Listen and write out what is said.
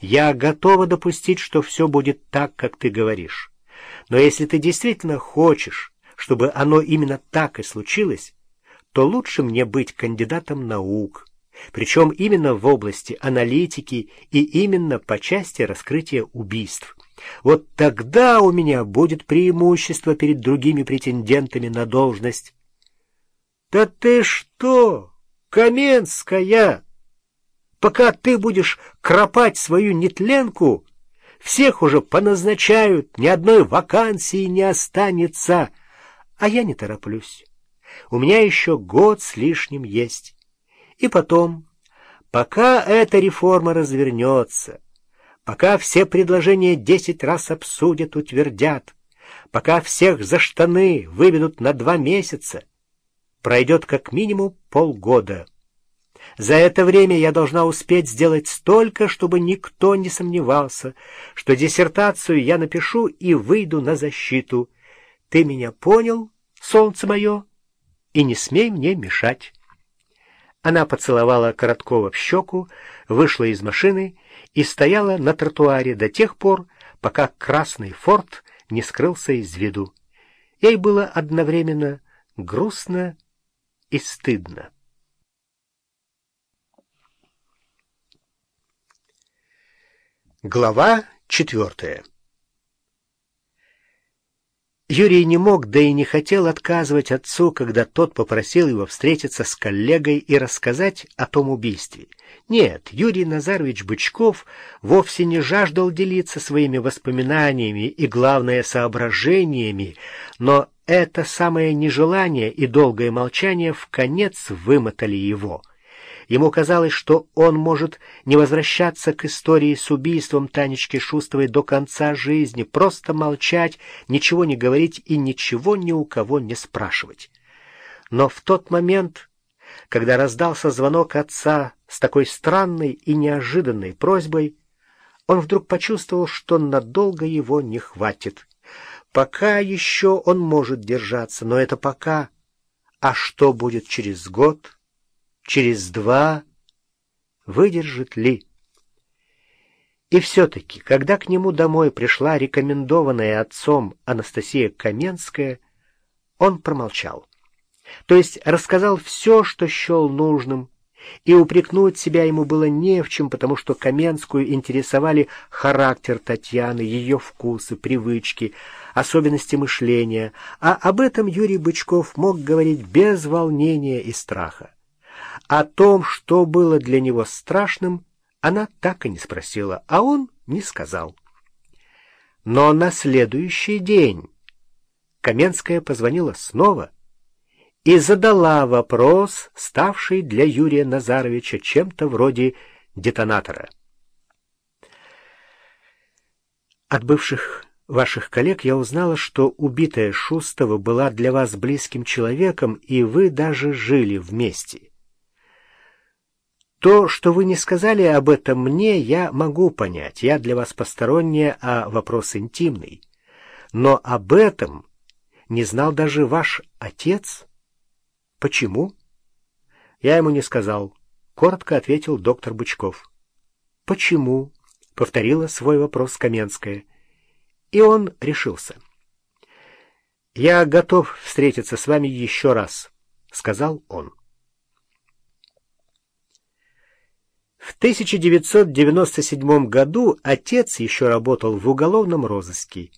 Я готова допустить, что все будет так, как ты говоришь. Но если ты действительно хочешь, чтобы оно именно так и случилось, то лучше мне быть кандидатом наук, причем именно в области аналитики и именно по части раскрытия убийств. Вот тогда у меня будет преимущество перед другими претендентами на должность. — Да ты что, Каменская! Пока ты будешь кропать свою нетленку, всех уже поназначают, ни одной вакансии не останется. А я не тороплюсь. У меня еще год с лишним есть. И потом, пока эта реформа развернется, пока все предложения десять раз обсудят, утвердят, пока всех за штаны выведут на два месяца, пройдет как минимум полгода. За это время я должна успеть сделать столько, чтобы никто не сомневался, что диссертацию я напишу и выйду на защиту. Ты меня понял, солнце мое, и не смей мне мешать. Она поцеловала Короткова в щеку, вышла из машины и стояла на тротуаре до тех пор, пока красный форт не скрылся из виду. Ей было одновременно грустно и стыдно. Глава четвертая Юрий не мог, да и не хотел отказывать отцу, когда тот попросил его встретиться с коллегой и рассказать о том убийстве. Нет, Юрий Назарович Бычков вовсе не жаждал делиться своими воспоминаниями и, главное, соображениями, но это самое нежелание и долгое молчание в конец вымотали его — Ему казалось, что он может не возвращаться к истории с убийством Танечки Шустовой до конца жизни, просто молчать, ничего не говорить и ничего ни у кого не спрашивать. Но в тот момент, когда раздался звонок отца с такой странной и неожиданной просьбой, он вдруг почувствовал, что надолго его не хватит. Пока еще он может держаться, но это пока. А что будет через год? Через два, выдержит ли. И все-таки, когда к нему домой пришла рекомендованная отцом Анастасия Каменская, он промолчал. То есть рассказал все, что счел нужным, и упрекнуть себя ему было не в чем, потому что Каменскую интересовали характер Татьяны, ее вкусы, привычки, особенности мышления, а об этом Юрий Бычков мог говорить без волнения и страха. О том, что было для него страшным, она так и не спросила, а он не сказал. Но на следующий день Каменская позвонила снова и задала вопрос, ставший для Юрия Назаровича чем-то вроде детонатора. От бывших ваших коллег я узнала, что убитая Шустова была для вас близким человеком, и вы даже жили вместе. То, что вы не сказали об этом мне, я могу понять. Я для вас посторонняя, а вопрос интимный. Но об этом не знал даже ваш отец. Почему? Я ему не сказал. Коротко ответил доктор Бычков. Почему? Повторила свой вопрос Каменская. И он решился. «Я готов встретиться с вами еще раз», — сказал он. В 1997 году отец еще работал в уголовном розыске.